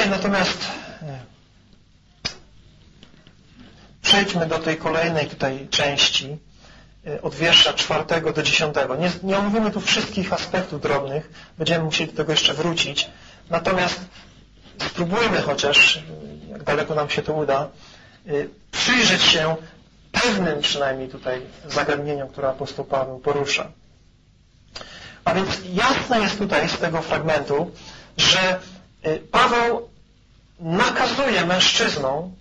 Dzisiaj natomiast e, przejdźmy do tej kolejnej tutaj części e, od wiersza czwartego do dziesiątego. Nie, nie omówimy tu wszystkich aspektów drobnych, będziemy musieli do tego jeszcze wrócić. Natomiast spróbujmy chociaż, jak daleko nam się to uda, przyjrzeć się pewnym przynajmniej tutaj zagadnieniom, które apostoł Paweł porusza. A więc jasne jest tutaj z tego fragmentu, że Paweł nakazuje mężczyznom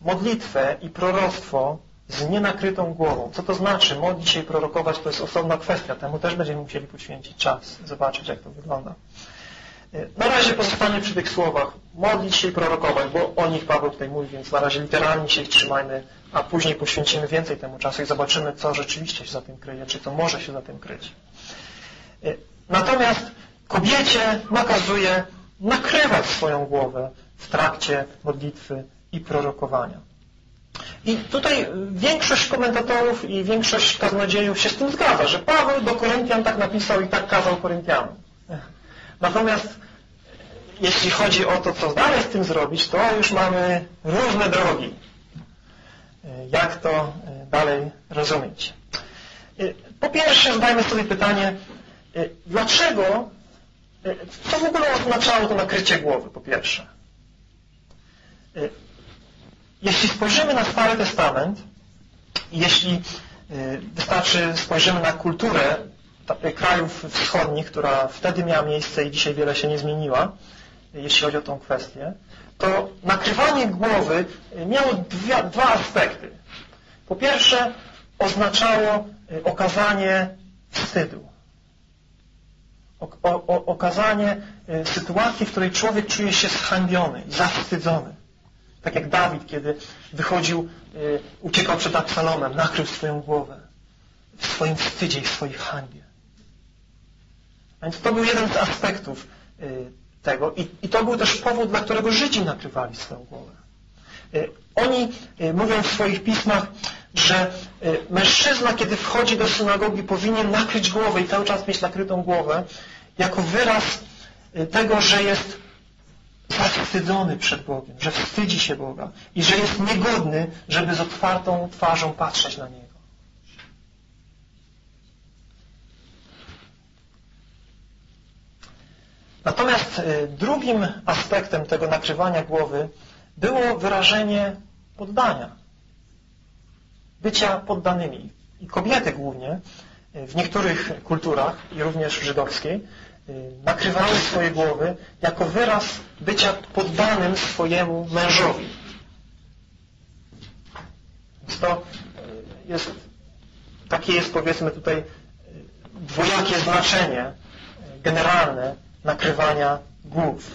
modlitwę i proroctwo z nienakrytą głową. Co to znaczy? Modlić się i prorokować to jest osobna kwestia. Temu też będziemy musieli poświęcić czas, zobaczyć jak to wygląda. Y, na razie pozostanie przy tych słowach modlić się i prorokować, bo o nich Paweł tutaj mówi, więc na razie literalnie się ich trzymajmy, a później poświęcimy więcej temu czasu i zobaczymy, co rzeczywiście się za tym kryje, czy co może się za tym kryć. Y, natomiast kobiecie nakazuje nakrywać swoją głowę w trakcie modlitwy i prorokowania. I tutaj większość komentatorów i większość kaznodziejów się z tym zgadza, że Paweł do Koryntian tak napisał i tak kazał Koryntianom. Natomiast jeśli chodzi o to, co dalej z tym zrobić, to już mamy różne drogi. Jak to dalej rozumieć? Po pierwsze, zadajmy sobie pytanie, dlaczego, co w ogóle oznaczało to nakrycie głowy, po pierwsze? Jeśli spojrzymy na Stary Testament, jeśli wystarczy spojrzymy na kulturę krajów wschodnich, która wtedy miała miejsce i dzisiaj wiele się nie zmieniła, jeśli chodzi o tą kwestię, to nakrywanie głowy miało dwa, dwa aspekty. Po pierwsze, oznaczało okazanie wstydu. Okazanie y, sytuacji, w której człowiek czuje się zhańbiony, zawstydzony. Tak jak Dawid, kiedy wychodził, y, uciekał przed Absalomem, nakrył swoją głowę w swoim wstydzie i w swojej hańbie. A więc to był jeden z aspektów y, tego i, i to był też powód, dla którego Żydzi nakrywali swoją głowę. Oni mówią w swoich pismach, że mężczyzna, kiedy wchodzi do synagogi, powinien nakryć głowę i cały czas mieć nakrytą głowę, jako wyraz tego, że jest zawstydzony przed Bogiem, że wstydzi się Boga i że jest niegodny, żeby z otwartą twarzą patrzeć na Niego. Natomiast e, drugim aspektem tego nakrywania głowy było wyrażenie poddania. Bycia poddanymi. I kobiety głównie e, w niektórych kulturach i również żydowskiej e, nakrywały swoje głowy jako wyraz bycia poddanym swojemu mężowi. Więc to jest, takie jest powiedzmy tutaj dwojakie znaczenie generalne nakrywania głów.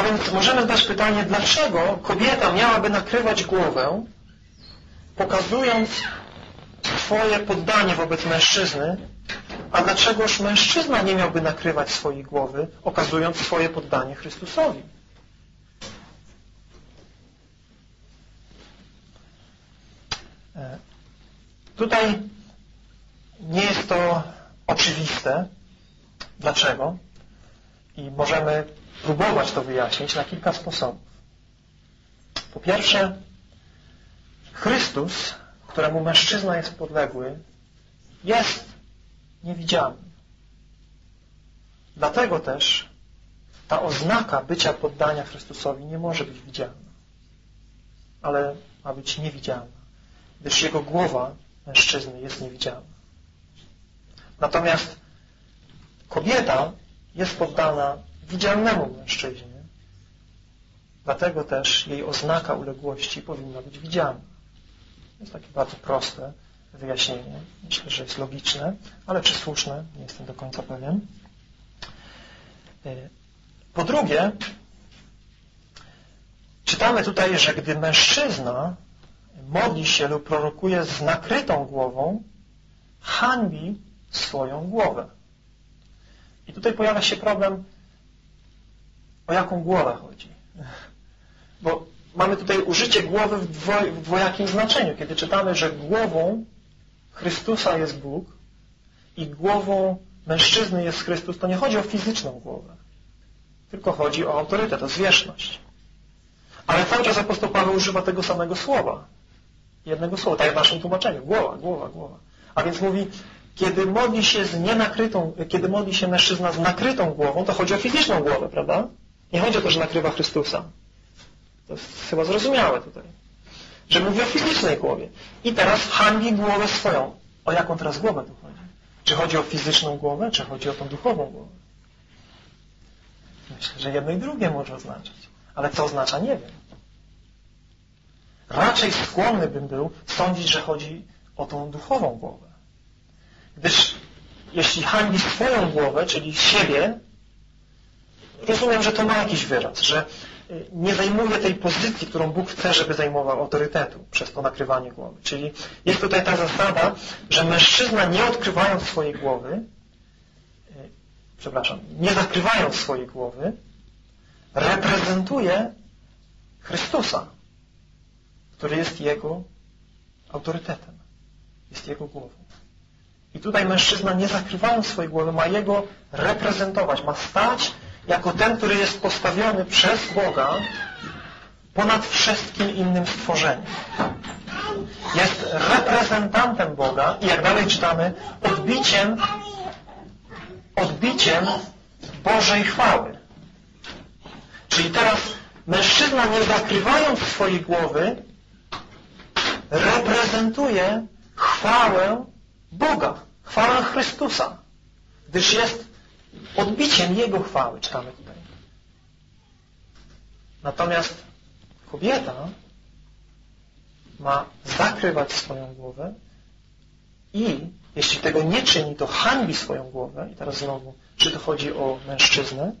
A więc możemy zadać pytanie, dlaczego kobieta miałaby nakrywać głowę, pokazując swoje poddanie wobec mężczyzny, a dlaczegoż mężczyzna nie miałby nakrywać swojej głowy, okazując swoje poddanie Chrystusowi? E, tutaj nie jest to oczywiste. Dlaczego? I możemy próbować to wyjaśnić na kilka sposobów. Po pierwsze, Chrystus, któremu mężczyzna jest podległy, jest niewidzialny. Dlatego też ta oznaka bycia poddania Chrystusowi nie może być widzialna, ale ma być niewidzialna, gdyż jego głowa mężczyzny jest niewidzialna. Natomiast kobieta jest poddana widzialnemu mężczyźnie, dlatego też jej oznaka uległości powinna być widzialna. To jest takie bardzo proste wyjaśnienie. Myślę, że jest logiczne, ale czy słuszne, nie jestem do końca pewien. Po drugie, czytamy tutaj, że gdy mężczyzna modli się lub prorokuje z nakrytą głową, hańbi swoją głowę. I tutaj pojawia się problem, o jaką głowę chodzi. Bo mamy tutaj użycie głowy w, dwoj, w dwojakim znaczeniu, kiedy czytamy, że głową Chrystusa jest Bóg i głową mężczyzny jest Chrystus, to nie chodzi o fizyczną głowę, tylko chodzi o autorytet, o zwierzchność. Ale cały czas apostoł Paweł używa tego samego słowa. Jednego słowa, tak jak w naszym tłumaczeniu. Głowa, głowa, głowa. A więc mówi, kiedy modli się z nienakrytą, kiedy modli się mężczyzna z nakrytą głową, to chodzi o fizyczną głowę, prawda? Nie chodzi o to, że nakrywa Chrystusa. To jest chyba zrozumiałe tutaj. Że mówi o fizycznej głowie. I teraz hańbi głowę swoją. O jaką teraz głowę tu chodzi? Czy chodzi o fizyczną głowę, czy chodzi o tą duchową głowę? Myślę, że jedno i drugie może oznaczać. Ale co oznacza, nie wiem. Raczej skłonny bym był sądzić, że chodzi o tą duchową głowę. Gdyż jeśli hańbi swoją głowę, czyli siebie, rozumiem, że to ma jakiś wyraz, że y, nie zajmuje tej pozycji, którą Bóg chce, żeby zajmował autorytetu przez to nakrywanie głowy. Czyli jest tutaj ta zasada, że mężczyzna nie odkrywając swojej głowy, y, przepraszam, nie zakrywając swojej głowy, reprezentuje Chrystusa, który jest Jego autorytetem, jest Jego głową. I tutaj mężczyzna, nie zakrywając swojej głowy, ma Jego reprezentować, ma stać jako ten, który jest postawiony przez Boga ponad wszystkim innym stworzeniem. Jest reprezentantem Boga i jak dalej czytamy, odbiciem, odbiciem Bożej chwały. Czyli teraz mężczyzna, nie zakrywając swojej głowy, reprezentuje chwałę Boga, chwałę Chrystusa, gdyż jest odbiciem Jego chwały, czytamy tutaj. Natomiast kobieta ma zakrywać swoją głowę i jeśli tego nie czyni, to hańbi swoją głowę. I teraz znowu, czy to chodzi o mężczyznę,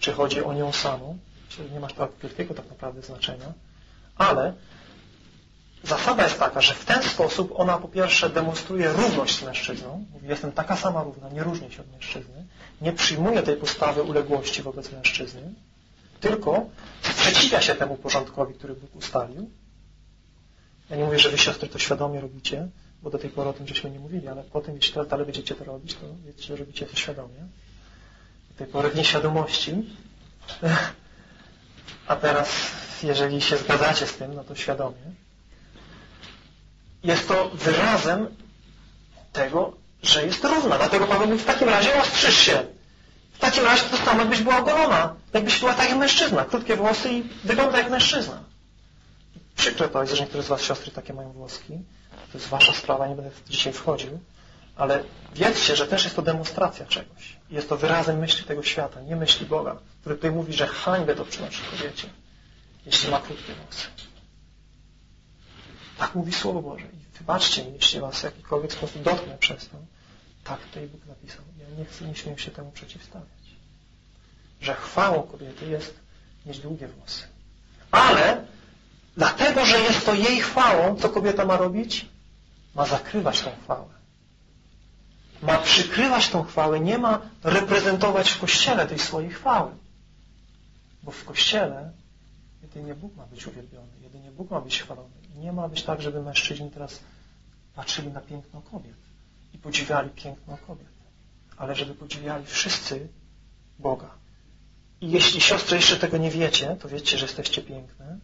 czy chodzi o nią samą. Nie ma to wielkiego tak naprawdę znaczenia. Ale zasada jest taka, że w ten sposób ona po pierwsze demonstruje równość z mężczyzną. Mówi, jestem taka sama równa, nie różnię się od mężczyzny. Nie przyjmuje tej postawy uległości wobec mężczyzny, tylko sprzeciwia się temu porządkowi, który Bóg ustalił. Ja nie mówię, że wy siostry to świadomie robicie, bo do tej pory o tym żeśmy nie mówili, ale po tym, jeśli dalej będziecie to robić, to wiecie, że robicie to świadomie. Do tej pory w nieświadomości. A teraz, jeżeli się zgadzacie z tym, no to świadomie jest to wyrazem tego, że jest równa. Dlatego Paweł mówi, w takim razie ostrzyż się. W takim razie to samo, jakbyś była ogolona. Jakbyś była tak jak mężczyzna. Krótkie włosy i wygląda jak mężczyzna. Przykre to jest, że niektóre z Was siostry takie mają włoski. To jest Wasza sprawa, nie będę dzisiaj wchodził. Ale wiedzcie, że też jest to demonstracja czegoś. Jest to wyrazem myśli tego świata, nie myśli Boga, który tutaj mówi, że hańbę to przynosi kobiecie, jeśli ma krótkie włosy. Tak mówi Słowo Boże. I wybaczcie mi, jeśli was w jakikolwiek sposób dotknę przez to. Tak tutaj Bóg napisał. Ja nie chcę, nie śmiem się temu przeciwstawiać. Że chwałą kobiety jest mieć długie włosy. Ale dlatego, że jest to jej chwałą, co kobieta ma robić? Ma zakrywać tą chwałę. Ma przykrywać tą chwałę, nie ma reprezentować w Kościele tej swojej chwały. Bo w Kościele jedynie Bóg ma być uwielbiony, jedynie Bóg ma być chwalony. Nie ma być tak, żeby mężczyźni teraz patrzyli na piękno kobiet i podziwiali piękno kobiet, ale żeby podziwiali wszyscy Boga. I jeśli siostry jeszcze tego nie wiecie, to wiecie, że jesteście piękne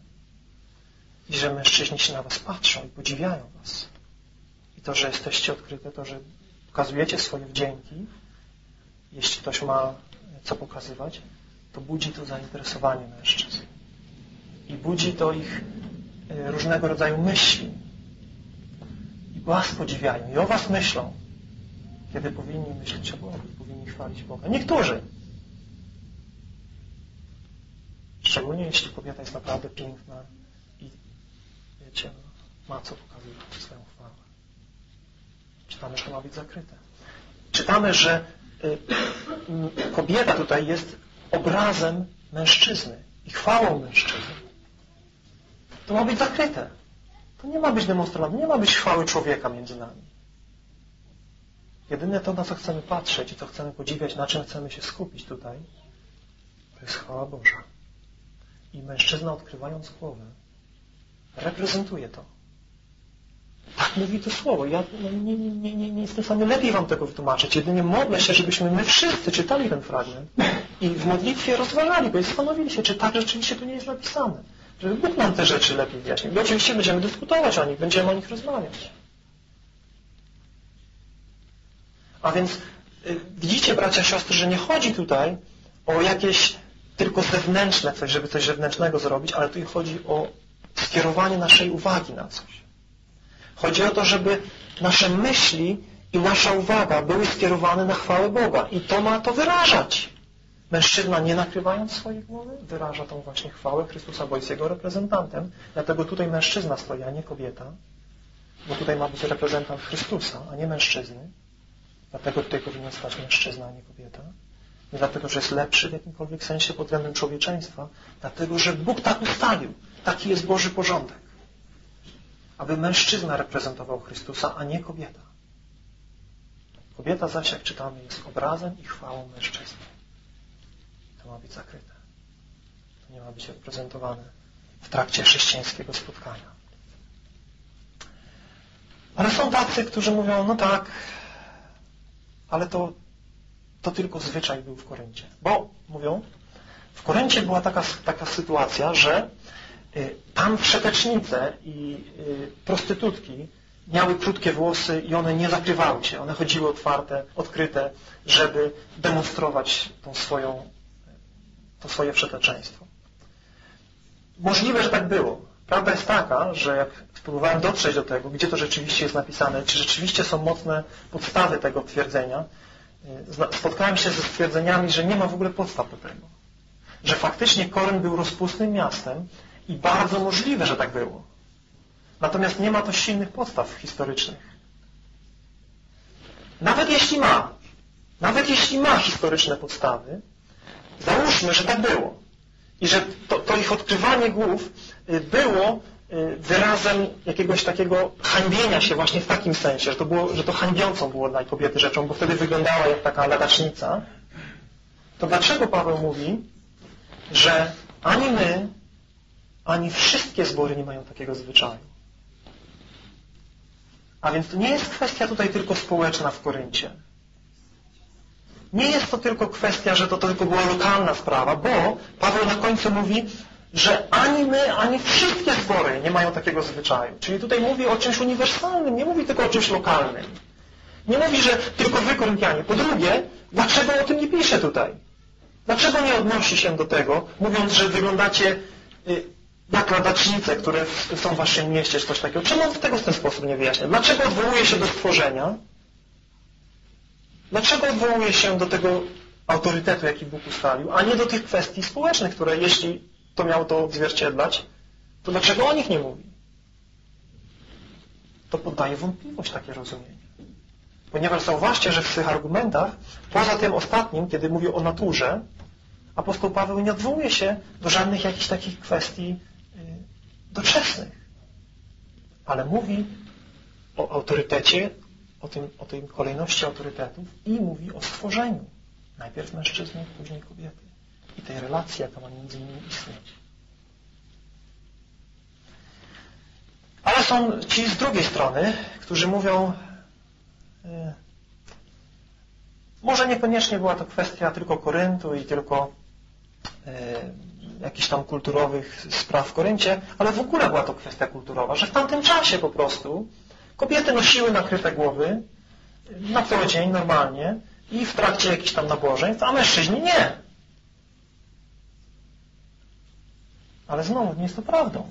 i że mężczyźni się na was patrzą i podziwiają was. I to, że jesteście odkryte, to, że pokazujecie swoje wdzięki, jeśli ktoś ma co pokazywać, to budzi to zainteresowanie mężczyzn. I budzi to ich E, różnego rodzaju myśli. I Was podziwiają i o Was myślą, kiedy powinni myśleć o Bogu, powinni chwalić Boga. Niektórzy. Szczególnie jeśli kobieta jest naprawdę piękna i wiecie, ma co pokazywać swoją chwałę. Czytamy, że ma być zakryte. Czytamy, że y, kobieta tutaj jest obrazem mężczyzny i chwałą mężczyzny. To ma być zakryte. To nie ma być demonstrowane, nie ma być chwały człowieka między nami. Jedyne to, na co chcemy patrzeć i co chcemy podziwiać, na czym chcemy się skupić tutaj, to jest chwała Boża. I mężczyzna, odkrywając głowę, reprezentuje to. Tak mówi to słowo. Ja no, nie, nie, nie, nie jestem w stanie lepiej Wam tego wytłumaczyć. Jedynie modlę się, żebyśmy my wszyscy czytali ten fragment i w modlitwie rozważali go i zastanowili się, czy tak rzeczywiście tu nie jest napisane. Żeby Bóg nam te rzeczy lepiej wyjaśnił. I oczywiście będziemy dyskutować o nich, będziemy o nich rozmawiać. A więc y, widzicie, bracia, siostry, że nie chodzi tutaj o jakieś tylko zewnętrzne coś, żeby coś zewnętrznego zrobić, ale tu chodzi o skierowanie naszej uwagi na coś. Chodzi o to, żeby nasze myśli i nasza uwaga były skierowane na chwałę Boga. I to ma to wyrażać. Mężczyzna, nie nakrywając swojej głowy, wyraża tą właśnie chwałę Chrystusa, bo jest jego reprezentantem. Dlatego tutaj mężczyzna stoi, a nie kobieta. Bo tutaj ma być reprezentant Chrystusa, a nie mężczyzny. Dlatego tutaj powinien stać mężczyzna, a nie kobieta. Nie dlatego, że jest lepszy w jakimkolwiek sensie pod względem człowieczeństwa, dlatego, że Bóg tak ustalił. Taki jest Boży porządek. Aby mężczyzna reprezentował Chrystusa, a nie kobieta. Kobieta zaś, jak czytamy, jest obrazem i chwałą mężczyzny. To ma być zakryte. To nie ma być reprezentowane w trakcie chrześcijańskiego spotkania. Ale są tacy, którzy mówią, no tak, ale to, to tylko zwyczaj był w Koryncie. Bo, mówią, w Koryncie była taka, taka sytuacja, że y, tam wszetecznice i y, prostytutki miały krótkie włosy i one nie zakrywały się. One chodziły otwarte, odkryte, żeby demonstrować tą swoją, to swoje wszeteczeństwo. Możliwe, że tak było. Prawda jest taka, że jak spróbowałem dotrzeć do tego, gdzie to rzeczywiście jest napisane, czy rzeczywiście są mocne podstawy tego twierdzenia, y, spotkałem się ze stwierdzeniami, że nie ma w ogóle podstaw do tego. Że faktycznie Koryn był rozpustnym miastem i bardzo możliwe, że tak było. Natomiast nie ma to silnych podstaw historycznych. Nawet jeśli ma, nawet jeśli ma historyczne podstawy, załóżmy, że tak było. I że to, to ich odkrywanie głów y, było y, wyrazem jakiegoś takiego hańbienia się właśnie w takim sensie, że to, było, że to hańbiącą było dla kobiety rzeczą, bo wtedy wyglądała jak taka ladacznica. To dlaczego Paweł mówi, że ani my, ani wszystkie zbory nie mają takiego zwyczaju? A więc to nie jest kwestia tutaj tylko społeczna w Koryncie. Nie jest to tylko kwestia, że to, tylko była lokalna sprawa, bo Paweł na końcu mówi, że ani my, ani wszystkie zbory nie mają takiego zwyczaju. Czyli tutaj mówi o czymś uniwersalnym, nie mówi tylko o czymś lokalnym. Nie mówi, że tylko wy, Koryntianie. Po drugie, dlaczego o tym nie pisze tutaj? Dlaczego nie odnosi się do tego, mówiąc, że wyglądacie y, jak ladacznice, które są w waszym mieście, czy coś takiego? Czemu on tego w ten sposób nie wyjaśnia? Dlaczego odwołuje się do stworzenia? Dlaczego odwołuje się do tego autorytetu, jaki Bóg ustalił, a nie do tych kwestii społecznych, które jeśli to miało to odzwierciedlać, to dlaczego o nich nie mówi? To poddaje wątpliwość takie rozumienie. Ponieważ zauważcie, że w tych argumentach, poza tym ostatnim, kiedy mówi o naturze, apostoł Paweł nie odwołuje się do żadnych jakichś takich kwestii y, doczesnych, ale mówi o autorytecie, o, tym, o tej kolejności autorytetów i mówi o stworzeniu. Najpierw mężczyzny, później kobiety. I tej relacji, jaka ma między nimi istnieć. Ale są ci z drugiej strony, którzy mówią, yy, może niekoniecznie była to kwestia tylko Koryntu i tylko yy, jakichś tam kulturowych spraw w Koryncie, ale w ogóle była to kwestia kulturowa, że w tamtym czasie po prostu Kobiety nosiły nakryte głowy na cały dzień normalnie i w trakcie jakichś tam nabożeństw, a mężczyźni nie. Ale znowu nie jest to prawdą.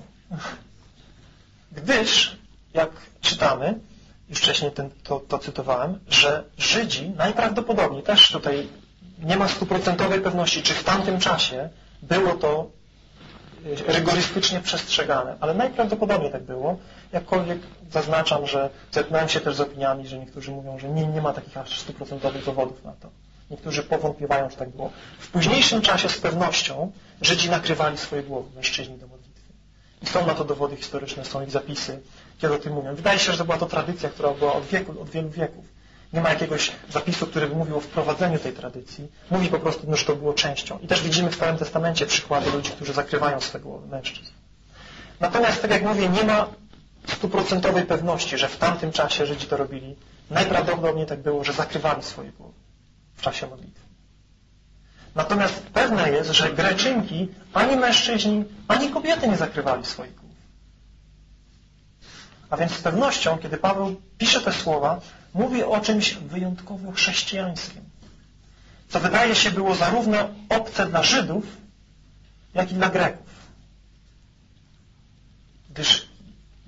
Gdyż, jak czytamy, już wcześniej ten, to, to cytowałem, że Żydzi najprawdopodobniej, też tutaj nie ma stuprocentowej pewności, czy w tamtym czasie było to rygorystycznie przestrzegane, ale najprawdopodobniej tak było, jakkolwiek zaznaczam, że zetknąłem się też z opiniami, że niektórzy mówią, że nie, nie ma takich aż stuprocentowych dowodów na to. Niektórzy powątpiewają, czy tak było. W późniejszym czasie z pewnością Żydzi nakrywali swoje głowy, mężczyźni do modlitwy. I są na to dowody historyczne, są ich zapisy, kiedy o tym mówią. Wydaje się, że była to tradycja, która była od, wieku, od wielu wieków. Nie ma jakiegoś zapisu, który by mówił o wprowadzeniu tej tradycji. Mówi po prostu, że to było częścią. I też widzimy w Starym Testamencie przykłady ludzi, którzy zakrywają swe głowy, mężczyzn. Natomiast, tak jak mówię, nie ma stuprocentowej pewności, że w tamtym czasie Żydzi to robili. Najprawdopodobniej tak było, że zakrywali swoje głowy w czasie modlitwy. Natomiast pewne jest, że Greczynki ani mężczyźni, ani kobiety nie zakrywali swoich głów. A więc z pewnością, kiedy Paweł pisze te słowa, mówi o czymś wyjątkowo chrześcijańskim, co wydaje się było zarówno obce dla Żydów, jak i dla Greków. Gdyż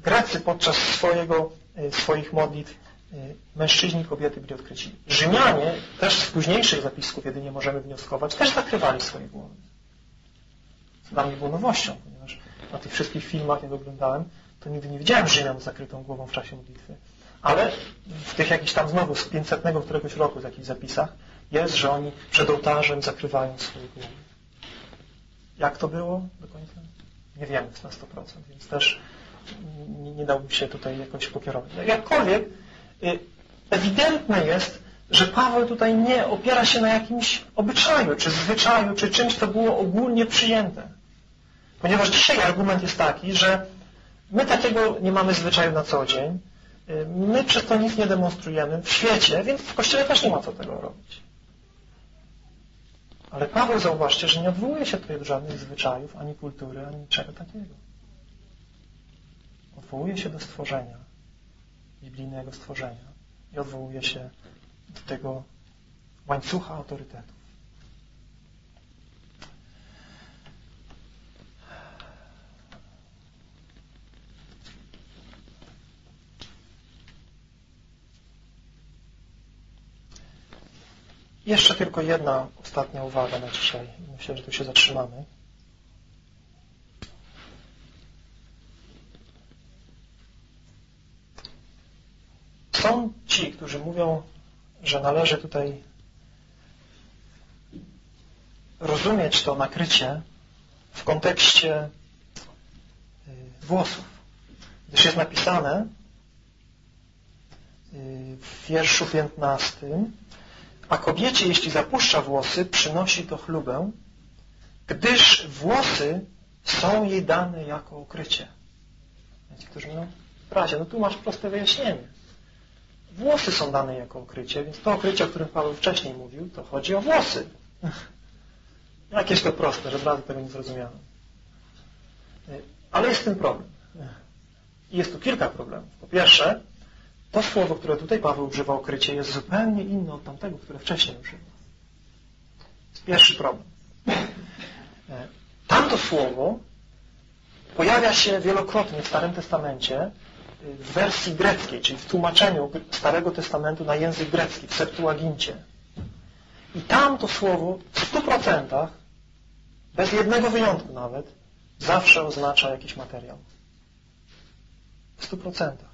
Grecy podczas swojego, e, swoich modlitw e, mężczyźni i kobiety byli odkryci. Rzymianie, też z późniejszych zapisków jedynie możemy wnioskować, też zakrywali swoje głowy. Co dla mnie było nowością, ponieważ na tych wszystkich filmach, jak oglądałem, to nigdy nie widziałem Rzymian z zakrytą głową w czasie modlitwy. Ale w tych jakichś tam znowu z 500 któregoś roku w jakichś zapisach jest, że oni przed ołtarzem zakrywają swoje głowy. Jak to było do końca? Nie wiemy na 100%, więc też nie, nie dałbym się tutaj jakoś pokierować. Jakkolwiek y, ewidentne jest, że Paweł tutaj nie opiera się na jakimś obyczaju, czy zwyczaju, czy czymś, co było ogólnie przyjęte. Ponieważ dzisiaj argument jest taki, że my takiego nie mamy zwyczaju na co dzień, y, my przez to nic nie demonstrujemy w świecie, więc w Kościele też nie ma co tego robić. Ale Paweł, zauważcie, że nie odwołuje się tutaj do żadnych zwyczajów, ani kultury, ani niczego takiego. Odwołuje się do stworzenia, biblijnego stworzenia i odwołuje się do tego łańcucha autorytetu. Jeszcze tylko jedna ostatnia uwaga na dzisiaj. Myślę, że tu się zatrzymamy. Są ci, którzy mówią, że należy tutaj rozumieć to nakrycie w kontekście y, włosów. Gdyż jest napisane y, w wierszu 15 a kobiecie, jeśli zapuszcza włosy, przynosi to chlubę, gdyż włosy są jej dane jako ukrycie. Ci, którzy mówią, bracie, no tu masz proste wyjaśnienie. Włosy są dane jako ukrycie, więc to ukrycie, o którym Paweł wcześniej mówił, to chodzi o włosy. Jakieś to proste, że od razu tego nie zrozumiałem. Ale jest tym problem. I jest tu kilka problemów. Po pierwsze, to słowo, które tutaj Paweł używa ukrycie, jest zupełnie inne od tamtego, które wcześniej używał. pierwszy problem. E, tamto słowo pojawia się wielokrotnie w Starym Testamencie e, w wersji greckiej, czyli w tłumaczeniu Starego Testamentu na język grecki, w Septuagincie. I tam to słowo w stu procentach, bez jednego wyjątku nawet, zawsze oznacza jakiś materiał. W stu procentach.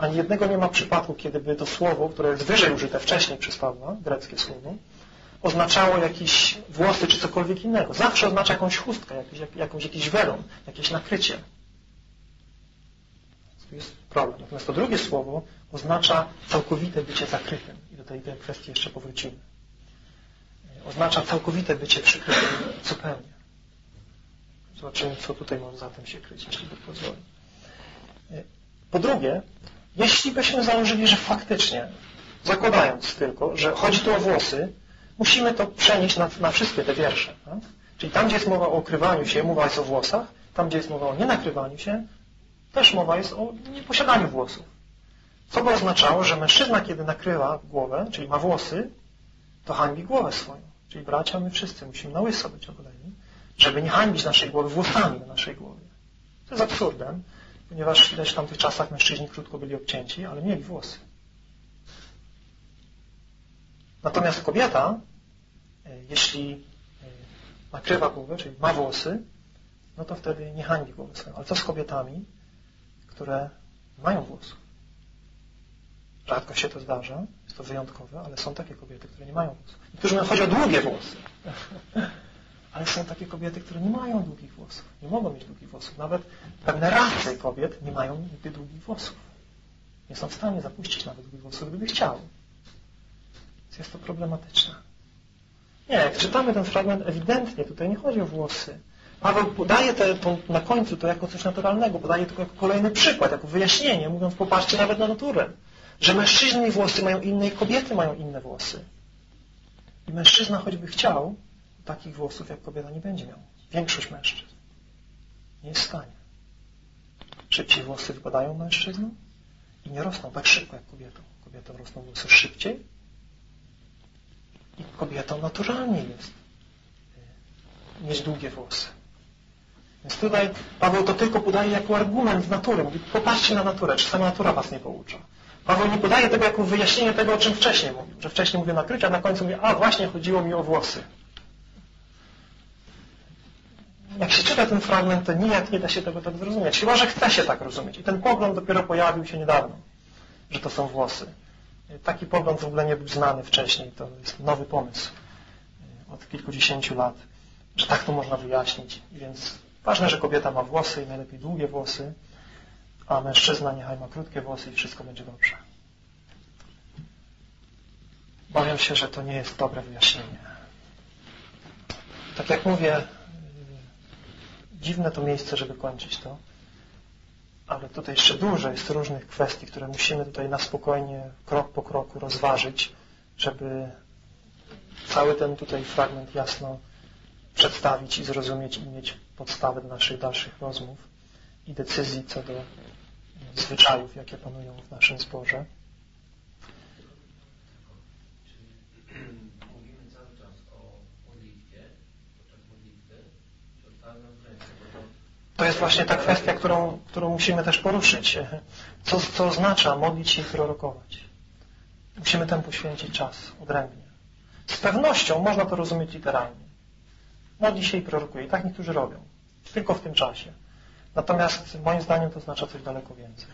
Ani jednego nie ma przypadku, kiedy by to słowo, które jest wyżej użyte wcześniej przez Pawła, greckie słowo, oznaczało jakieś włosy czy cokolwiek innego. Zawsze oznacza jakąś chustkę, jakąś, jakiś welon, jakieś nakrycie. To jest problem. Natomiast to drugie słowo oznacza całkowite bycie zakrytym. I do tej, tej kwestii jeszcze powrócimy. Oznacza całkowite bycie przykrytym zupełnie. Zobaczymy, co tutaj może za tym się kryć, jeśli Bóg pozwoli. Po drugie, jeśli byśmy założyli, że faktycznie, zakładając tylko, że chodzi tu o włosy, musimy to przenieść na, na wszystkie te wiersze. Tak? Czyli tam, gdzie jest mowa o ukrywaniu się, mowa jest o włosach, tam, gdzie jest mowa o nienakrywaniu się, też mowa jest o nieposiadaniu włosów. Co by oznaczało, że mężczyzna, kiedy nakrywa głowę, czyli ma włosy, to hańbi głowę swoją. Czyli bracia, my wszyscy musimy na łyso być ogoleni, żeby nie hańbić naszej głowy włosami na naszej głowie. To jest absurdem, ponieważ widać w tamtych czasach mężczyźni krótko byli obcięci, ale mieli włosy. Natomiast kobieta, e, jeśli e, nakrywa głowę, czyli ma włosy, no to wtedy nie hańbi głowy swoją. Ale co z kobietami, które mają włosy? Rzadko się to zdarza, jest to wyjątkowe, ale są takie kobiety, które nie mają włosów. Niektórzy mówią, chodzi o długie włosy. Ale są takie kobiety, które nie mają długich włosów. Nie mogą mieć długich włosów. Nawet pewne rasy kobiet nie mają nigdy długich włosów. Nie są w stanie zapuścić nawet długich włosów, gdyby chciały. Więc jest to problematyczne. Nie, jak czytamy ten fragment, ewidentnie tutaj nie chodzi o włosy. Paweł podaje te, to na końcu to jako coś naturalnego, podaje to jako kolejny przykład, jako wyjaśnienie, mówiąc popatrzcie nawet na naturę, że mężczyźni włosy mają inne i kobiety mają inne włosy. I mężczyzna choćby chciał, takich włosów jak kobieta nie będzie miał. Większość mężczyzn nie jest w stanie. Szybciej włosy wypadają mężczyznom i nie rosną tak szybko jak kobietom. Kobietom rosną włosy szybciej i kobietom naturalnie jest mieć długie włosy. Więc tutaj Paweł to tylko podaje jako argument natury. Mówi, popatrzcie na naturę, czy sama natura was nie poucza. Paweł nie podaje tego jako wyjaśnienie tego, o czym wcześniej mówił. Że wcześniej mówił na krycie, a na końcu mówi, a właśnie chodziło mi o włosy. Jak się czyta ten fragment, to nijak nie da się tego tak zrozumieć. Chyba, że chce się tak rozumieć. I ten pogląd dopiero pojawił się niedawno, że to są włosy. Taki pogląd w ogóle nie był znany wcześniej. To jest nowy pomysł od kilkudziesięciu lat, że tak to można wyjaśnić. Więc ważne, że kobieta ma włosy i najlepiej długie włosy, a mężczyzna niechaj ma krótkie włosy i wszystko będzie dobrze. Bawiam się, że to nie jest dobre wyjaśnienie. Tak jak mówię, dziwne to miejsce, żeby kończyć to, ale tutaj jeszcze dużo jest różnych kwestii, które musimy tutaj na spokojnie, krok po kroku rozważyć, żeby cały ten tutaj fragment jasno przedstawić i zrozumieć i mieć podstawę do naszych dalszych rozmów i decyzji co do zwyczajów, jakie panują w naszym zborze. To jest właśnie ta kwestia, którą, którą musimy też poruszyć. Co, co oznacza modlić się i prorokować? Musimy temu poświęcić czas odrębnie. Z pewnością można to rozumieć literalnie. Modli się i prorokuje. I tak niektórzy robią. Tylko w tym czasie. Natomiast moim zdaniem to oznacza coś daleko więcej.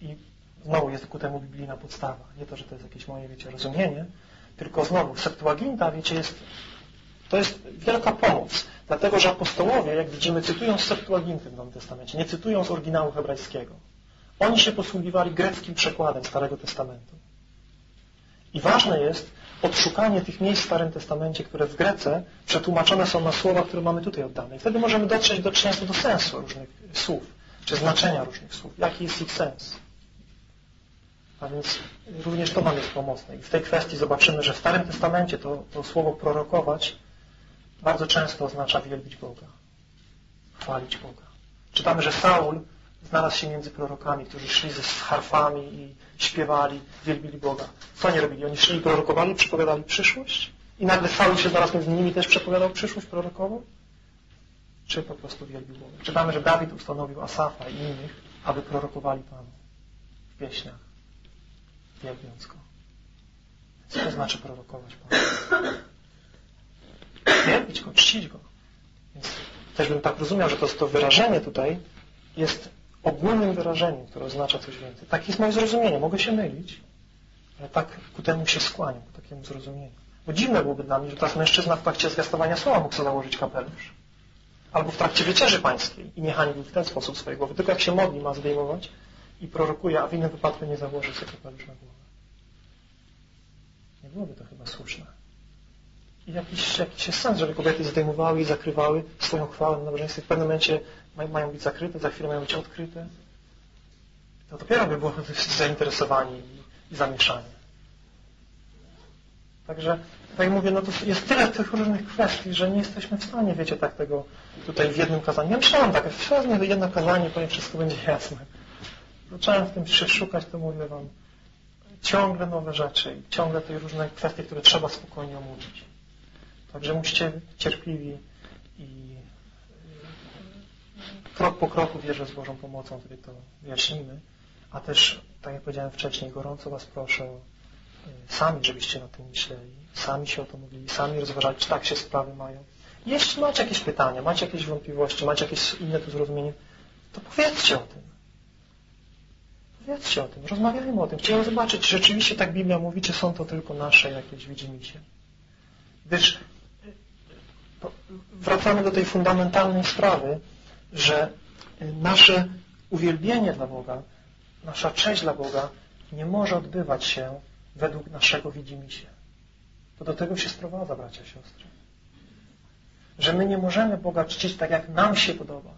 I znowu jest ku temu biblijna podstawa. Nie to, że to jest jakieś moje, wiecie, rozumienie, tylko znowu Septuaginta, wiecie, jest, to jest wielka pomoc. Dlatego, że apostołowie, jak widzimy, cytują z Septuaginty w Nowym Testamencie, nie cytują z oryginału hebrajskiego. Oni się posługiwali greckim przekładem Starego Testamentu. I ważne jest odszukanie tych miejsc w Starym Testamencie, które w Grece przetłumaczone są na słowa, które mamy tutaj oddane. I wtedy możemy dotrzeć do często do sensu różnych słów, czy znaczenia różnych słów. Jaki jest ich sens? A więc również to nam jest pomocne. I w tej kwestii zobaczymy, że w Starym Testamencie to, to słowo prorokować bardzo często oznacza wielbić Boga, chwalić Boga. Czytamy, że Saul znalazł się między prorokami, którzy szli ze harfami i śpiewali, wielbili Boga. Co oni robili? Oni szli prorokowali, przepowiadali przyszłość? I nagle Saul się znalazł między nimi też przepowiadał przyszłość prorokową? Czy po prostu wielbił Boga? Czytamy, że Dawid ustanowił Asafa i innych, aby prorokowali Panu w pieśniach, wielbiąc Go. Co to znaczy prorokować Panu? Wielbić Go, czcić Go. Więc też bym tak rozumiał, że to, to wyrażenie tutaj jest ogólnym wyrażeniem, które oznacza coś więcej. Tak jest moje zrozumienie. Mogę się mylić, ale tak ku temu się skłaniam, ku takiemu zrozumieniu. Bo dziwne byłoby dla mnie, że teraz mężczyzna w trakcie zwiastowania słowa mógł sobie założyć kapelusz. Albo w trakcie wieczerzy pańskiej i nie hańbił w ten sposób swojej głowy. Tylko jak się modli, ma zdejmować i prorokuje, a w innym wypadku nie założy sobie kapelusz na głowę. Nie byłoby to chyba słuszne. Jakiś, jakiś sens, żeby kobiety zdejmowały i zakrywały swoją chwałę na nabożeństwie. W pewnym momencie mają być zakryte, za chwilę mają być odkryte. To dopiero by było zainteresowanie i, zamieszanie. Także, tak jak mówię, no to jest tyle tych różnych kwestii, że nie jesteśmy w stanie, wiecie, tak tego tutaj w jednym kazaniu. Ja myślałem tak, wezmę jedno kazanie, powiem, wszystko będzie jasne. Zacząłem w tym się szukać, to mówię Wam, ciągle nowe rzeczy i ciągle te różne kwestie, które trzeba spokojnie omówić. Także musicie cierpliwi i krok po kroku wierzę z Bożą pomocą sobie to wyjaśnimy. A też, tak jak powiedziałem wcześniej, gorąco Was proszę y, sami, żebyście na tym myśleli, sami się o to mówili, sami rozważali, czy tak się sprawy mają. Jeśli macie jakieś pytania, macie jakieś wątpliwości, macie jakieś inne tu zrozumienie, to powiedzcie o tym. Powiedzcie o tym, rozmawiajmy o tym. Chciałem zobaczyć, czy rzeczywiście tak Biblia mówi, czy są to tylko nasze jakieś widzimisię. Gdyż wracamy do tej fundamentalnej sprawy, że nasze uwielbienie dla Boga, nasza cześć dla Boga nie może odbywać się według naszego widzimisię. To do tego się sprowadza, bracia, siostry. że my nie możemy Boga czcić tak, jak nam się podoba,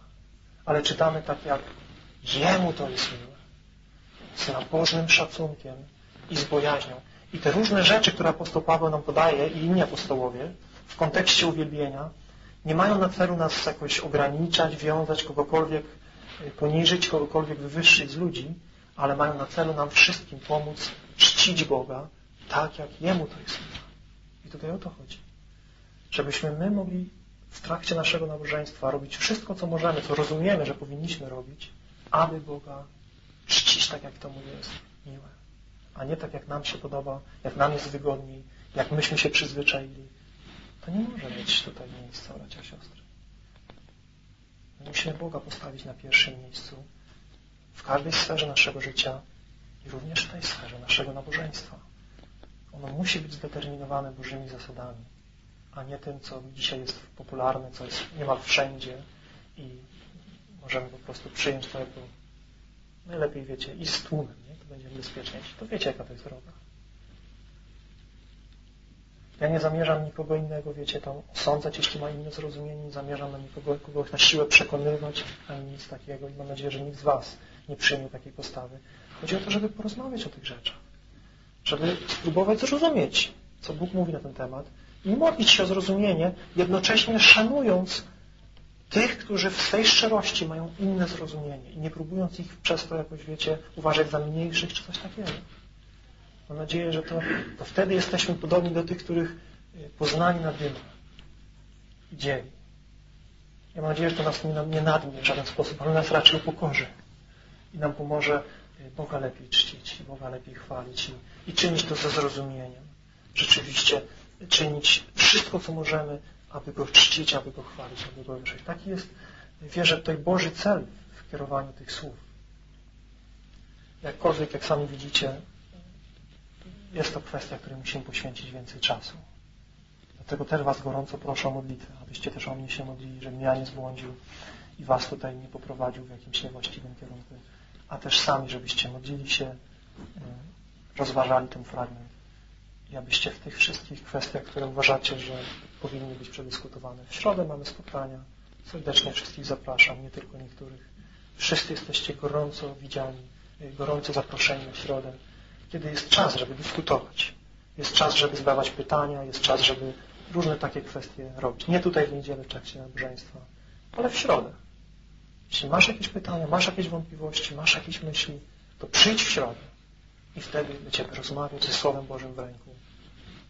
ale czytamy tak, jak Jemu to jest miłe. Z nabożnym szacunkiem i z bojaźnią. I te różne rzeczy, które apostoł Paweł nam podaje i inni apostołowie w kontekście uwielbienia, nie mają na celu nas jakoś ograniczać, wiązać, kogokolwiek y, poniżyć, kogokolwiek wywyższyć z ludzi, ale mają na celu nam wszystkim pomóc czcić Boga tak, jak Jemu to jest miłe. I tutaj o to chodzi. Żebyśmy my mogli w trakcie naszego nabożeństwa robić wszystko, co możemy, co rozumiemy, że powinniśmy robić, aby Boga czcić tak, jak to Mu jest miłe. A nie tak, jak nam się podoba, jak nam jest wygodniej, jak myśmy się przyzwyczaili. To nie może mieć tutaj miejsca, bracia siostry. My musimy Boga postawić na pierwszym miejscu w każdej sferze naszego życia i również w tej sferze naszego nabożeństwa. Ono musi być zdeterminowane Bożymi zasadami, a nie tym, co dzisiaj jest popularne, co jest niemal wszędzie i możemy po prostu przyjąć to jako najlepiej wiecie, i z tłumem, nie? to będzie bezpieczniejsze. To wiecie, jaka to jest droga. Ja nie zamierzam nikogo innego, wiecie, tam osądzać, jeśli ma inne zrozumienie, nie zamierzam na nikogo kogoś na siłę przekonywać, ani nic takiego i mam nadzieję, że nikt z Was nie przyjmie takiej postawy. Chodzi o to, żeby porozmawiać o tych rzeczach, żeby spróbować zrozumieć, co Bóg mówi na ten temat i modlić się o zrozumienie, jednocześnie szanując tych, którzy w swej szczerości mają inne zrozumienie i nie próbując ich przez to jakoś, wiecie, uważać za mniejszych czy coś takiego. Mam nadzieję, że to, to wtedy jesteśmy podobni do tych, których e, poznali nad dymem i dzieli. Ja mam nadzieję, że to nas nie, nie nadmie w żaden sposób, ale nas raczej upokorzy i nam pomoże e, Boga lepiej czcić i Boga lepiej chwalić i, i czynić to ze zrozumieniem. Rzeczywiście czynić wszystko, co możemy, aby Go czcić, aby Go chwalić, aby Go wyżej. Taki jest, wierzę, tutaj Boży cel w kierowaniu tych słów. Jakkolwiek, jak sami widzicie, jest to kwestia, której musimy poświęcić więcej czasu. Dlatego też Was gorąco proszę o modlitwę, abyście też o mnie się modlili, żebym ja nie zbłądził i Was tutaj nie poprowadził w jakimś niewłaściwym kierunku, a też sami, żebyście modlili się, e, rozważali ten fragment i abyście w tych wszystkich kwestiach, które uważacie, że powinny być przedyskutowane. W środę mamy spotkania. Serdecznie wszystkich zapraszam, nie tylko niektórych. Wszyscy jesteście gorąco widziani, y, gorąco zaproszeni na środę, kiedy jest czas, żeby dyskutować. Jest czas, żeby zadawać pytania, jest czas, żeby różne takie kwestie robić. Nie tutaj w niedzielę w trakcie nabożeństwa, ale w środę. Jeśli masz jakieś pytania, masz jakieś wątpliwości, masz jakieś myśli, to przyjdź w środę i wtedy będziemy rozmawiać ze Słowem Bożym w ręku,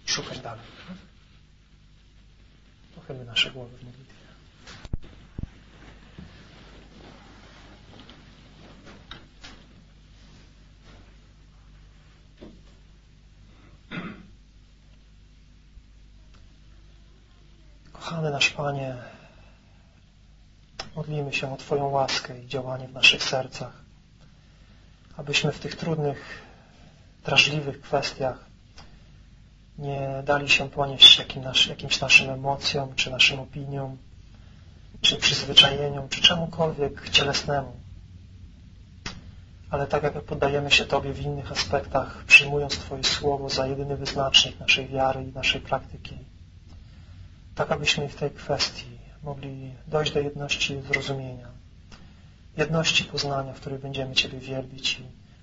szukać dalej. Pochylmy nasze głowy w modlitwie. Kochany nasz Panie, modlimy się o Twoją łaskę i działanie w naszych sercach, abyśmy w tych trudnych, drażliwych kwestiach nie dali się ponieść jakim jakimś naszym emocjom, czy naszym opiniom, czy przyzwyczajeniom, czy czemukolwiek cielesnemu. Ale tak jak poddajemy się Tobie w innych aspektach, przyjmując Twoje słowo za jedyny wyznacznik naszej wiary i naszej praktyki, tak abyśmy w tej kwestii mogli dojść do jedności zrozumienia, jedności poznania, w której będziemy Ciebie wielbić i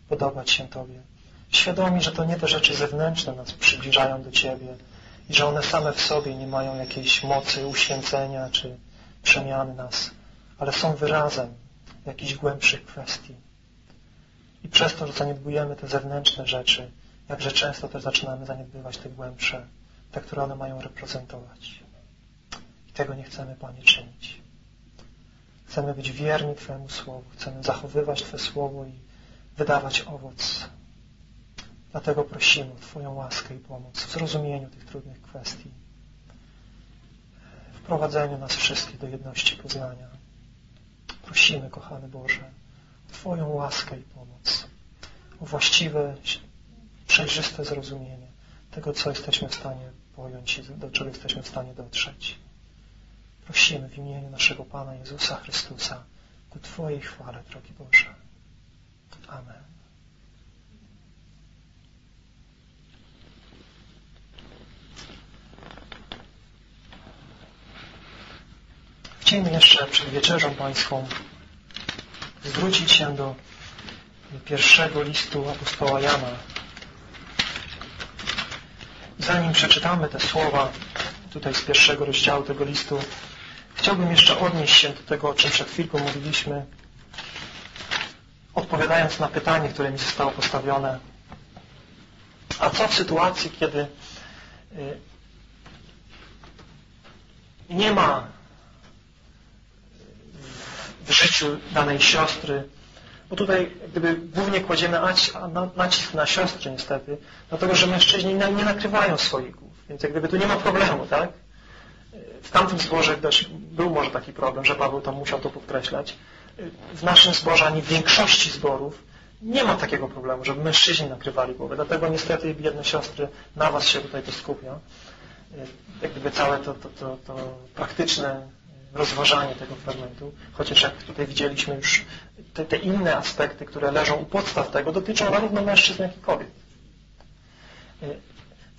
podobać się Tobie świadomi, że to nie te rzeczy zewnętrzne nas przybliżają do Ciebie i że one same w sobie nie mają jakiejś mocy uświęcenia czy przemiany nas, ale są wyrazem jakichś głębszych kwestii. I przez to, że zaniedbujemy te zewnętrzne rzeczy, jakże często też zaczynamy zaniedbywać te głębsze, te, które one mają reprezentować. Tego nie chcemy, Panie, czynić. Chcemy być wierni Twojemu Słowu, chcemy zachowywać Twoje Słowo i wydawać owoc Dlatego prosimy o Twoją łaskę i pomoc w zrozumieniu tych trudnych kwestii, w prowadzeniu nas wszystkich do jedności poznania. Prosimy, kochany Boże, o Twoją łaskę i pomoc, o właściwe, przejrzyste zrozumienie tego, co jesteśmy w stanie pojąć i do czego jesteśmy w stanie dotrzeć. Prosimy w imieniu naszego Pana Jezusa Chrystusa ku Twojej chwale, drogi Boże. Amen. Chcielibyśmy jeszcze przed wieczerzą Pańską zwrócić się do pierwszego listu apostoła Jana. Zanim przeczytamy te słowa tutaj z pierwszego rozdziału tego listu, chciałbym jeszcze odnieść się do tego, o czym przed chwilką mówiliśmy, odpowiadając na pytanie, które mi zostało postawione. A co w sytuacji, kiedy y, nie ma w życiu danej siostry, bo tutaj gdyby głównie kładziemy nacisk na siostry niestety, dlatego że mężczyźni nie nakrywają swoich głów, więc jak gdyby tu nie ma problemu, tak? W tamtym zborze też był może taki problem, że Paweł tam musiał to podkreślać. W naszym zborze, ani w większości zborów nie ma takiego problemu, żeby mężczyźni nakrywali głowę. Dlatego niestety biedne siostry na Was się tutaj to skupia. Jak gdyby całe to, to, to, to praktyczne rozważanie tego fragmentu, chociaż jak tutaj widzieliśmy już te, te, inne aspekty, które leżą u podstaw tego, dotyczą zarówno mężczyzn, jak i kobiet.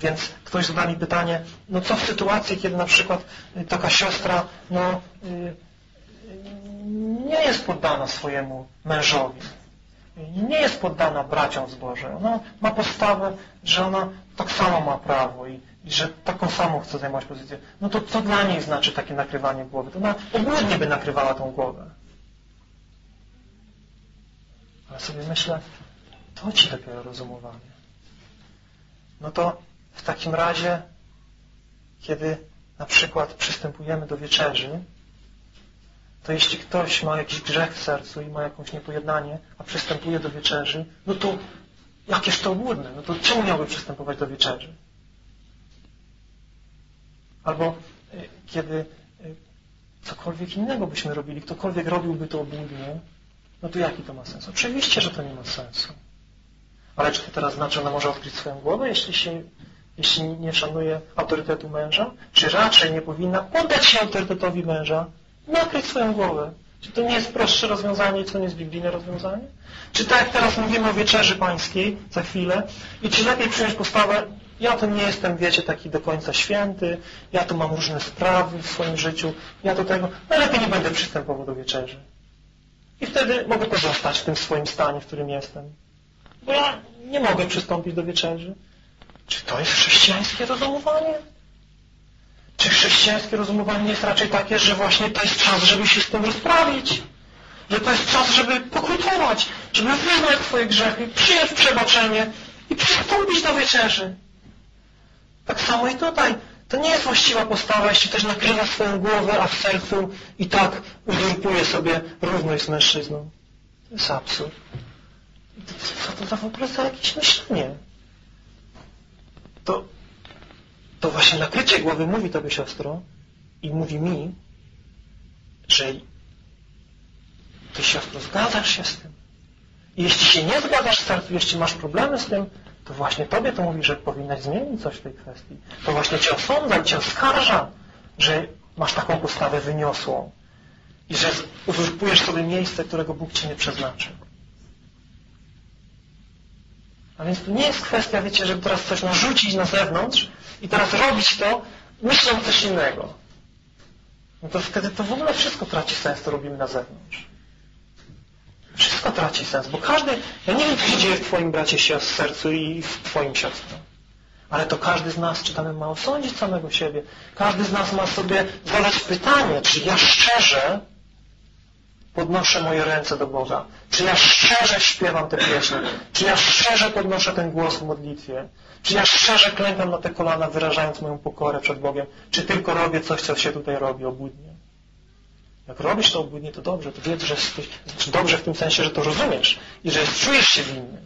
Więc ktoś zada mi pytanie, no co w sytuacji, kiedy na przykład taka siostra no, nie jest poddana swojemu mężowi, nie jest poddana braciom z Boże. Ona ma postawę, że ona tak samo ma prawo i, i że taką samą chce zajmować pozycję. No to co dla niej znaczy takie nakrywanie głowy? To ona ogólnie by nakrywała tą głowę. Ale sobie myślę, to ci dopiero rozumowanie. No to w takim razie, kiedy na przykład przystępujemy do wieczerzy, to jeśli ktoś ma jakiś grzech w sercu i ma jakąś niepojednanie, a przystępuje do wieczerzy, no to jakież to obłudne, no to czemu miałby przystępować do wieczerzy? Albo y, kiedy y, cokolwiek innego byśmy robili, ktokolwiek robiłby to obłudnie, no to jaki to ma sens? Oczywiście, że to nie ma sensu. Ale czy to teraz znaczy, że ona może odkryć swoją głowę, jeśli, się, jeśli nie szanuje autorytetu męża? Czy raczej nie powinna poddać się autorytetowi męża, nakryć swoją głowę? Czy to nie jest prostsze rozwiązanie i to nie jest biblijne rozwiązanie? Czy tak jak teraz mówimy o wieczerzy pańskiej za chwilę i czy lepiej przyjąć postawę ja to nie jestem, wiecie, taki do końca święty, ja tu mam różne sprawy w swoim życiu, ja do tego, no lepiej nie będę przystępował do wieczerzy. I wtedy mogę pozostać w tym swoim stanie, w którym jestem. Bo ja nie mogę przystąpić do wieczerzy. Czy to jest chrześcijańskie rozumowanie? Czy chrześcijańskie rozumowanie jest raczej takie, że właśnie to jest czas, żeby się z tym rozprawić? Że to jest czas, żeby pokutować, żeby wyznać swoje grzechy, przyjąć przebaczenie i przystąpić do wieczerzy. Tak samo i tutaj. To nie jest właściwa postawa, jeśli ktoś nakrywa swoją głowę, a w sercu i tak uzurpuje sobie równość z mężczyzną. To jest absurd. Co to za w ogóle za jakieś myślenie? To, to właśnie nakrycie głowy mówi tobie siostro i mówi mi, że ty siostro zgadzasz się z tym. I jeśli się nie zgadzasz z sercu, jeśli masz problemy z tym, to właśnie Tobie to mówi, że powinnaś zmienić coś w tej kwestii. To właśnie Cię osądza i Cię oskarża, że masz taką postawę wyniosłą i że uzurpujesz sobie miejsce, którego Bóg Ci nie przeznaczył. A więc to nie jest kwestia, wiecie, żeby teraz coś narzucić na zewnątrz i teraz robić to, myśląc coś innego. No to wtedy to w ogóle wszystko traci sens, co robimy na zewnątrz wszystko traci sens, bo każdy, ja nie wiem, co się dzieje w Twoim bracie w sercu i w Twoim siostrze, ale to każdy z nas, czytamy, ma osądzić samego siebie. Każdy z nas ma sobie zadać pytanie, czy ja szczerze podnoszę moje ręce do Boga, czy ja szczerze śpiewam te pieśni, czy ja szczerze podnoszę ten głos w modlitwie, czy ja szczerze klękam na te kolana, wyrażając moją pokorę przed Bogiem, czy tylko robię coś, co się tutaj robi obłudnie. Jak robisz to obłudnie, to dobrze, to wiedz, że jesteś, znaczy dobrze w tym sensie, że to rozumiesz i że czujesz się winny.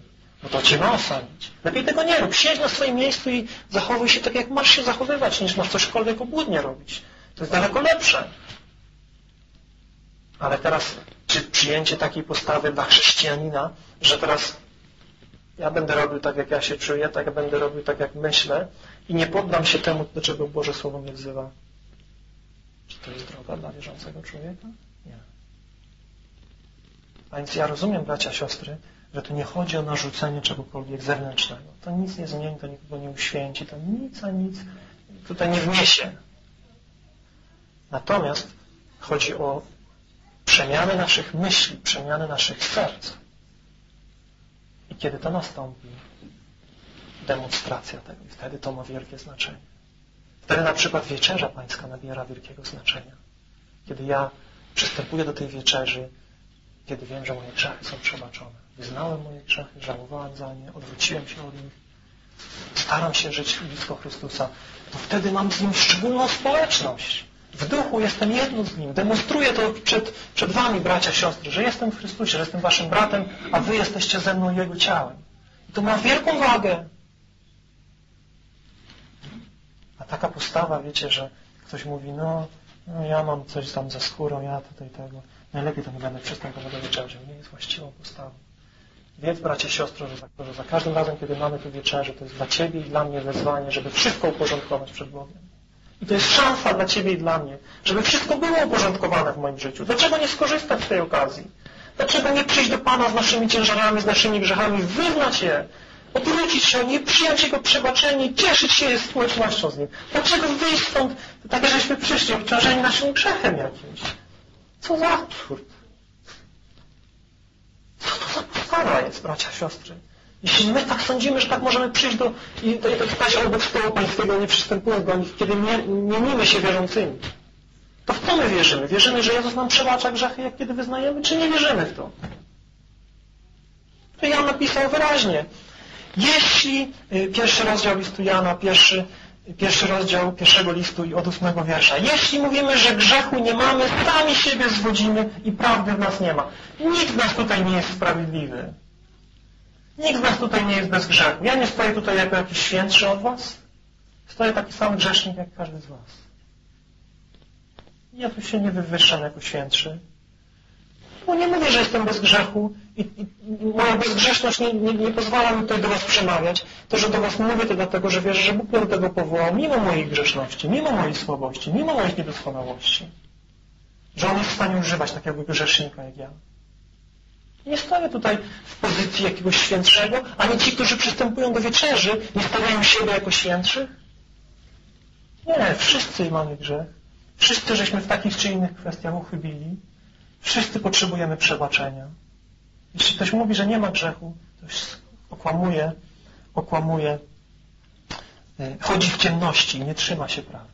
No to Cię ma osądzić. Lepiej tego nie rób. Siedź na swoim miejscu i zachowuj się tak, jak masz się zachowywać, niż masz cośkolwiek obłudnie robić. To jest daleko lepsze. Ale teraz, czy przyjęcie takiej postawy dla chrześcijanina, że teraz ja będę robił tak, jak ja się czuję, tak będę robił tak, jak myślę i nie poddam się temu, do czego Boże Słowo mnie wzywa. Czy to jest droga dla wierzącego człowieka? Nie. A więc ja rozumiem, bracia, siostry, że tu nie chodzi o narzucenie czegokolwiek zewnętrznego. To nic nie zmieni, to nikogo nie uświęci, to nic a nic tutaj nie wniesie. Natomiast Chodzi o przemianę naszych myśli, przemianę naszych serc. I kiedy to nastąpi, demonstracja tego. I wtedy to ma wielkie znaczenie. Wtedy na przykład wieczerza pańska nabiera wielkiego znaczenia. Kiedy ja przystępuję do tej wieczerzy, kiedy wiem, że moje grzechy są przebaczone. Wyznałem moje grzechy, żałowałem za nie, odwróciłem się od nich, staram się żyć blisko Chrystusa, to wtedy mam z Nim szczególną społeczność. W duchu jestem jedno z Nim. Demonstruję to przed, przed Wami, bracia, siostry, że jestem w Chrystusie, że jestem Waszym bratem, a Wy jesteście ze mną Jego ciałem. I to ma wielką wagę. A taka postawa, wiecie, że ktoś mówi, no, no ja mam coś tam ze skórą, ja tutaj tego. Najlepiej to nie będę przystępował do wieczerzy. Nie jest właściwą postawą. Wiedz, bracie, siostro, że, tak, że za każdym razem, kiedy mamy tu wieczerzę, to jest dla Ciebie i dla mnie wezwanie, żeby wszystko uporządkować przed Bogiem. I to jest szansa dla Ciebie i dla mnie, żeby wszystko było uporządkowane w moim życiu. Dlaczego nie skorzystać z tej okazji? Dlaczego nie przyjść do Pana z naszymi ciężarami, z naszymi grzechami, wyznać je, odwrócić się, nie przyjąć Jego przebaczenie, cieszyć się społecznością z Nim? Dlaczego wyjść stąd, tak żeśmy przyszli, obciążeni naszym grzechem jakimś? Co za absurd. Co to za postawa jest, bracia, siostry? Jeśli my tak sądzimy, że tak możemy przyjść do, i, do, do stać obok stołu pańskiego, nie przystępując do nich, kiedy nie, mienimy się wierzącymi, to w co my wierzymy? Wierzymy, że Jezus nam przebacza grzechy, jak kiedy wyznajemy, czy nie wierzymy w to? To Jan napisał wyraźnie. Jeśli, y, pierwszy rozdział listu Jana, pierwszy, pierwszy rozdział pierwszego listu i od ósmego wiersza. Jeśli mówimy, że grzechu nie mamy, sami siebie zwodzimy i prawdy w nas nie ma. Nikt z nas tutaj nie jest sprawiedliwy. Nikt z nas tutaj nie jest bez grzechu. Ja nie stoję tutaj jako jakiś świętszy od was. Stoję taki sam grzesznik jak każdy z was. Ja tu się nie wywyższam jako świętszy. Bo nie mówię, że jestem bez grzechu i, i moja bezgrzeszność nie, nie, nie, pozwala mi tutaj do Was przemawiać. To, że do Was mówię, to dlatego, że wierzę, że Bóg mnie do tego powołał, mimo mojej grzeszności, mimo mojej słabości, mimo moich niedoskonałości. Że On jest w stanie używać takiego grzesznika jak ja. Nie stoję tutaj w pozycji jakiegoś świętszego, ani ci, którzy przystępują do wieczerzy, nie stawiają siebie jako świętszych. Nie, wszyscy mamy grzech. Wszyscy żeśmy w takich czy innych kwestiach uchybili. Wszyscy potrzebujemy przebaczenia. Jeśli ktoś mówi, że nie ma grzechu, to okłamuje, okłamuje, e, chodzi w ciemności nie trzyma się prawdy.